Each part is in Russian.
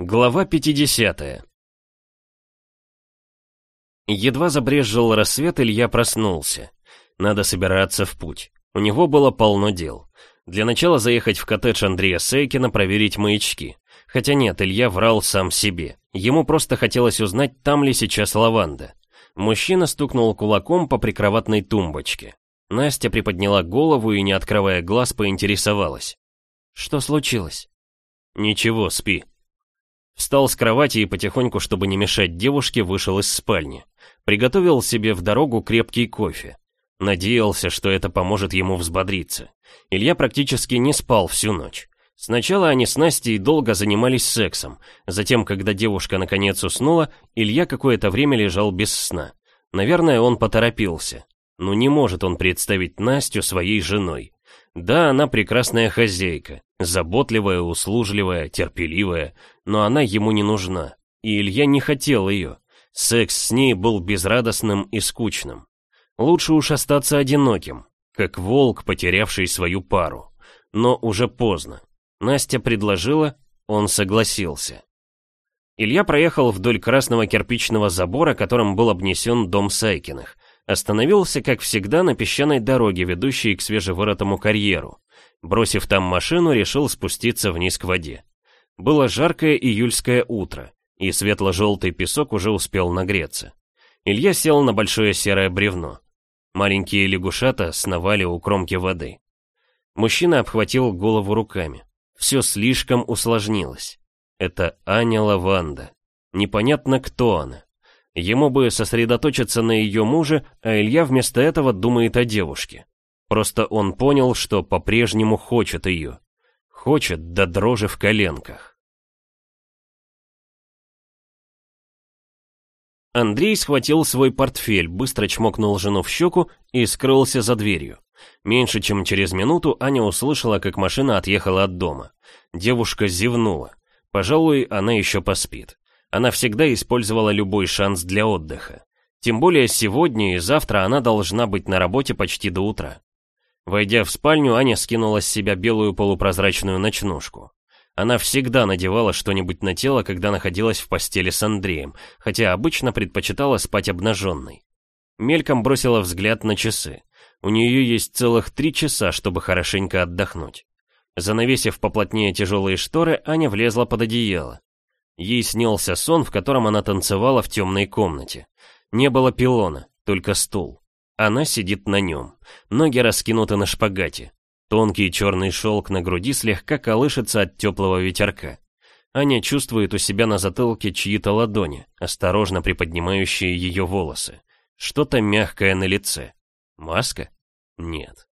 Глава 50 Едва забрезжил рассвет, Илья проснулся. Надо собираться в путь. У него было полно дел. Для начала заехать в коттедж Андрея Сейкина, проверить маячки. Хотя нет, Илья врал сам себе. Ему просто хотелось узнать, там ли сейчас лаванда. Мужчина стукнул кулаком по прикроватной тумбочке. Настя приподняла голову и, не открывая глаз, поинтересовалась. «Что случилось?» «Ничего, спи». Встал с кровати и потихоньку, чтобы не мешать девушке, вышел из спальни. Приготовил себе в дорогу крепкий кофе. Надеялся, что это поможет ему взбодриться. Илья практически не спал всю ночь. Сначала они с Настей долго занимались сексом. Затем, когда девушка наконец уснула, Илья какое-то время лежал без сна. Наверное, он поторопился. Ну не может он представить Настю своей женой. Да, она прекрасная хозяйка, заботливая, услужливая, терпеливая, но она ему не нужна. И Илья не хотел ее. Секс с ней был безрадостным и скучным. Лучше уж остаться одиноким, как волк, потерявший свою пару. Но уже поздно. Настя предложила, он согласился. Илья проехал вдоль красного кирпичного забора, которым был обнесен дом Сайкиных. Остановился, как всегда, на песчаной дороге, ведущей к свежевырытому карьеру. Бросив там машину, решил спуститься вниз к воде. Было жаркое июльское утро, и светло-желтый песок уже успел нагреться. Илья сел на большое серое бревно. Маленькие лягушата сновали у кромки воды. Мужчина обхватил голову руками. Все слишком усложнилось. Это Аня Лаванда. Непонятно, кто она. Ему бы сосредоточиться на ее муже, а Илья вместо этого думает о девушке. Просто он понял, что по-прежнему хочет ее. Хочет до дрожи в коленках. Андрей схватил свой портфель, быстро чмокнул жену в щеку и скрылся за дверью. Меньше чем через минуту Аня услышала, как машина отъехала от дома. Девушка зевнула. Пожалуй, она еще поспит. Она всегда использовала любой шанс для отдыха. Тем более сегодня и завтра она должна быть на работе почти до утра. Войдя в спальню, Аня скинула с себя белую полупрозрачную ночнушку. Она всегда надевала что-нибудь на тело, когда находилась в постели с Андреем, хотя обычно предпочитала спать обнаженной. Мельком бросила взгляд на часы. У нее есть целых три часа, чтобы хорошенько отдохнуть. Занавесив поплотнее тяжелые шторы, Аня влезла под одеяло. Ей снился сон, в котором она танцевала в темной комнате. Не было пилона, только стул. Она сидит на нем. Ноги раскинуты на шпагате. Тонкий черный шелк на груди слегка колышется от теплого ветерка. Аня чувствует у себя на затылке чьи-то ладони, осторожно приподнимающие ее волосы. Что-то мягкое на лице. Маска? Нет.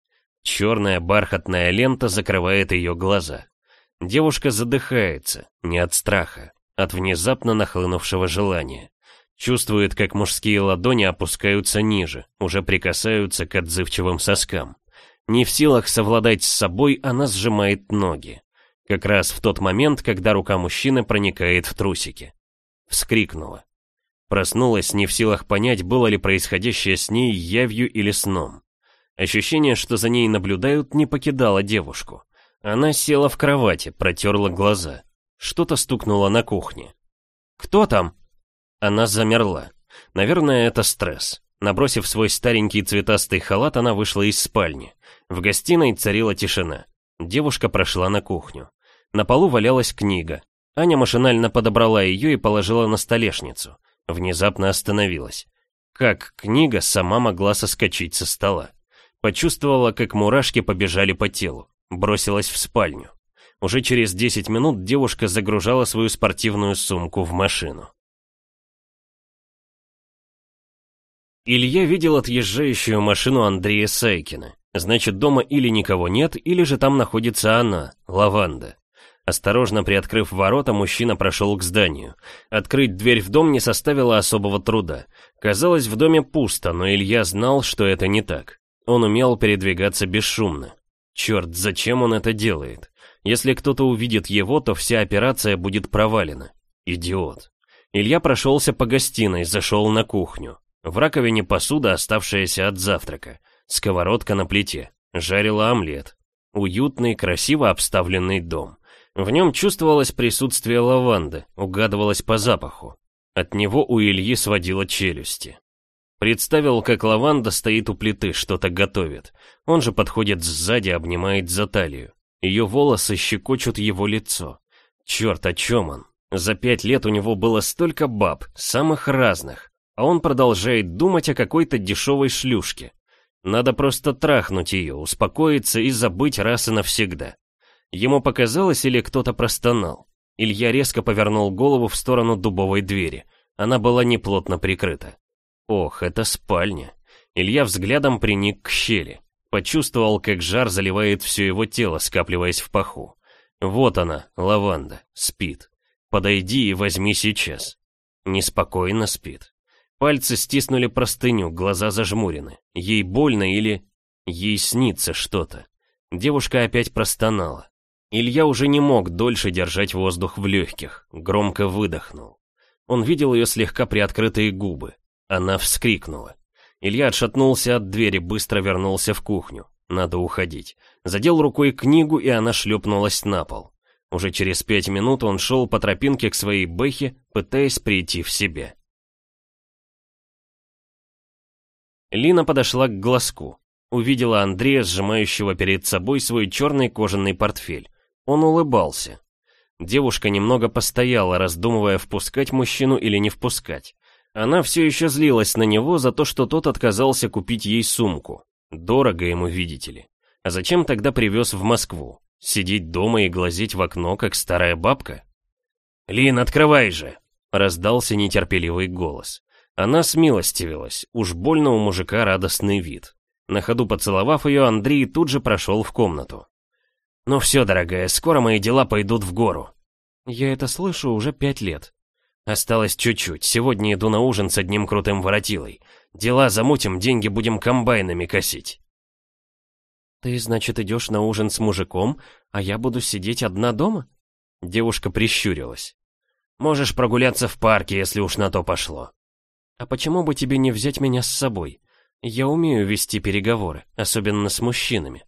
Черная бархатная лента закрывает ее глаза. Девушка задыхается, не от страха, от внезапно нахлынувшего желания. Чувствует, как мужские ладони опускаются ниже, уже прикасаются к отзывчивым соскам. Не в силах совладать с собой, она сжимает ноги. Как раз в тот момент, когда рука мужчины проникает в трусики. Вскрикнула. Проснулась не в силах понять, было ли происходящее с ней явью или сном. Ощущение, что за ней наблюдают, не покидало девушку. Она села в кровати, протерла глаза. Что-то стукнуло на кухне. «Кто там?» Она замерла. Наверное, это стресс. Набросив свой старенький цветастый халат, она вышла из спальни. В гостиной царила тишина. Девушка прошла на кухню. На полу валялась книга. Аня машинально подобрала ее и положила на столешницу внезапно остановилась. Как книга сама могла соскочить со стола. Почувствовала, как мурашки побежали по телу. Бросилась в спальню. Уже через 10 минут девушка загружала свою спортивную сумку в машину. Илья видел отъезжающую машину Андрея Сайкина. Значит, дома или никого нет, или же там находится она, Лаванда. Осторожно приоткрыв ворота, мужчина прошел к зданию. Открыть дверь в дом не составило особого труда. Казалось, в доме пусто, но Илья знал, что это не так. Он умел передвигаться бесшумно. Черт, зачем он это делает? Если кто-то увидит его, то вся операция будет провалена. Идиот. Илья прошелся по гостиной, зашел на кухню. В раковине посуда, оставшаяся от завтрака. Сковородка на плите. Жарила омлет. Уютный, красиво обставленный дом. В нем чувствовалось присутствие лаванды, угадывалось по запаху. От него у Ильи сводило челюсти. Представил, как лаванда стоит у плиты, что-то готовит. Он же подходит сзади, обнимает за талию. Ее волосы щекочут его лицо. Черт, о чем он? За пять лет у него было столько баб, самых разных, а он продолжает думать о какой-то дешевой шлюшке. Надо просто трахнуть ее, успокоиться и забыть раз и навсегда. Ему показалось или кто-то простонал. Илья резко повернул голову в сторону дубовой двери. Она была неплотно прикрыта. Ох, это спальня. Илья взглядом приник к щели. Почувствовал, как жар заливает все его тело, скапливаясь в паху. Вот она, лаванда, спит. Подойди и возьми сейчас. Неспокойно спит. Пальцы стиснули простыню, глаза зажмурены. Ей больно или... Ей снится что-то. Девушка опять простонала. Илья уже не мог дольше держать воздух в легких, громко выдохнул. Он видел ее слегка приоткрытые губы. Она вскрикнула. Илья отшатнулся от двери, быстро вернулся в кухню. Надо уходить. Задел рукой книгу, и она шлепнулась на пол. Уже через пять минут он шел по тропинке к своей бэхе, пытаясь прийти в себя. Лина подошла к глазку. Увидела Андрея, сжимающего перед собой свой черный кожаный портфель. Он улыбался. Девушка немного постояла, раздумывая, впускать мужчину или не впускать. Она все еще злилась на него за то, что тот отказался купить ей сумку. Дорого ему, видите ли. А зачем тогда привез в Москву? Сидеть дома и глазеть в окно, как старая бабка? «Лин, открывай же!» — раздался нетерпеливый голос. Она смилостивилась, уж больно у мужика радостный вид. На ходу поцеловав ее, Андрей тут же прошел в комнату. «Ну все, дорогая, скоро мои дела пойдут в гору». «Я это слышу уже пять лет». «Осталось чуть-чуть, сегодня иду на ужин с одним крутым воротилой. Дела замутим, деньги будем комбайнами косить». «Ты, значит, идешь на ужин с мужиком, а я буду сидеть одна дома?» Девушка прищурилась. «Можешь прогуляться в парке, если уж на то пошло». «А почему бы тебе не взять меня с собой? Я умею вести переговоры, особенно с мужчинами».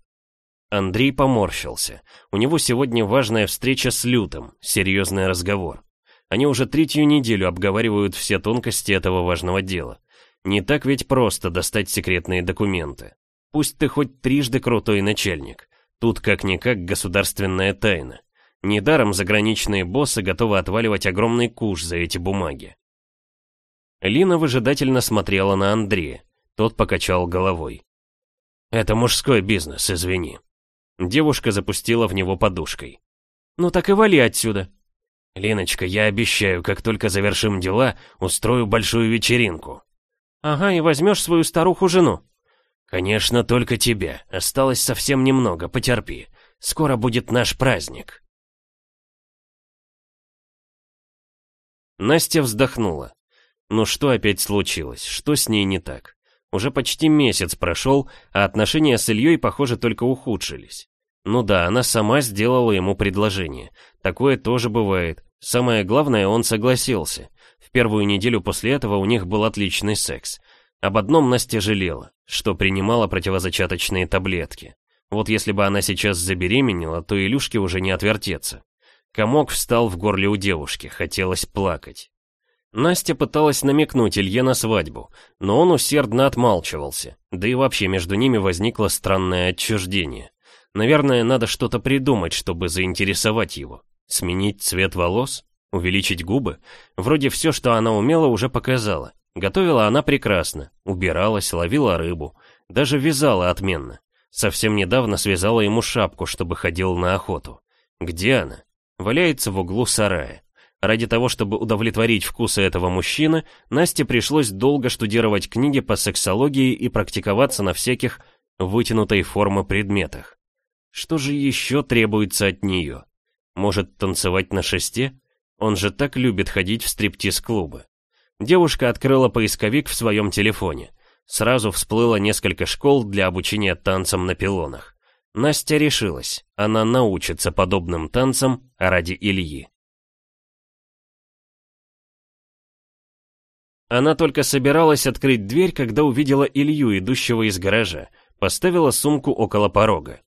Андрей поморщился. У него сегодня важная встреча с Лютым, серьезный разговор. Они уже третью неделю обговаривают все тонкости этого важного дела. Не так ведь просто достать секретные документы. Пусть ты хоть трижды крутой начальник. Тут как-никак государственная тайна. Недаром заграничные боссы готовы отваливать огромный куш за эти бумаги. Лина выжидательно смотрела на Андрея. Тот покачал головой. «Это мужской бизнес, извини». Девушка запустила в него подушкой. «Ну так и вали отсюда». «Линочка, я обещаю, как только завершим дела, устрою большую вечеринку». «Ага, и возьмешь свою старуху-жену». «Конечно, только тебя. Осталось совсем немного, потерпи. Скоро будет наш праздник». Настя вздохнула. Ну что опять случилось? Что с ней не так? Уже почти месяц прошел, а отношения с Ильей, похоже, только ухудшились. Ну да, она сама сделала ему предложение. Такое тоже бывает. Самое главное, он согласился. В первую неделю после этого у них был отличный секс. Об одном Настя жалела, что принимала противозачаточные таблетки. Вот если бы она сейчас забеременела, то Илюшке уже не отвертеться. Комок встал в горле у девушки, хотелось плакать. Настя пыталась намекнуть Илье на свадьбу, но он усердно отмалчивался, да и вообще между ними возникло странное отчуждение. Наверное, надо что-то придумать, чтобы заинтересовать его. Сменить цвет волос? Увеличить губы? Вроде все, что она умела, уже показала. Готовила она прекрасно, убиралась, ловила рыбу, даже вязала отменно. Совсем недавно связала ему шапку, чтобы ходил на охоту. Где она? Валяется в углу сарая. Ради того, чтобы удовлетворить вкусы этого мужчины, Насте пришлось долго штудировать книги по сексологии и практиковаться на всяких вытянутой формы предметах. Что же еще требуется от нее? Может, танцевать на шесте? Он же так любит ходить в стриптиз-клубы. Девушка открыла поисковик в своем телефоне. Сразу всплыло несколько школ для обучения танцам на пилонах. Настя решилась, она научится подобным танцам ради Ильи. Она только собиралась открыть дверь, когда увидела Илью, идущего из гаража. Поставила сумку около порога.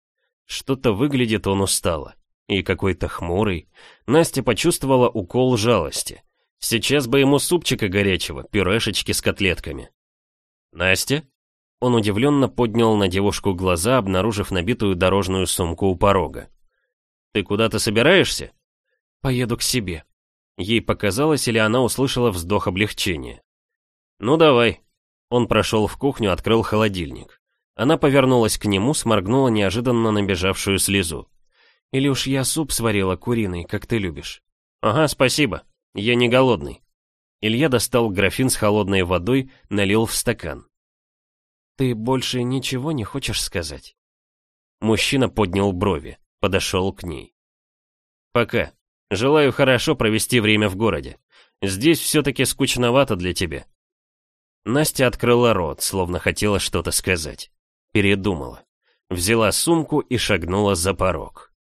Что-то выглядит он устало. И какой-то хмурый. Настя почувствовала укол жалости. Сейчас бы ему супчика горячего, пюрешечки с котлетками. «Настя?» Он удивленно поднял на девушку глаза, обнаружив набитую дорожную сумку у порога. «Ты куда-то собираешься?» «Поеду к себе». Ей показалось, или она услышала вздох облегчения. «Ну давай». Он прошел в кухню, открыл холодильник. Она повернулась к нему, сморгнула неожиданно набежавшую слезу. «Или уж я суп сварила куриный, как ты любишь?» «Ага, спасибо. Я не голодный». Илья достал графин с холодной водой, налил в стакан. «Ты больше ничего не хочешь сказать?» Мужчина поднял брови, подошел к ней. «Пока. Желаю хорошо провести время в городе. Здесь все-таки скучновато для тебя». Настя открыла рот, словно хотела что-то сказать. Передумала. Взяла сумку и шагнула за порог.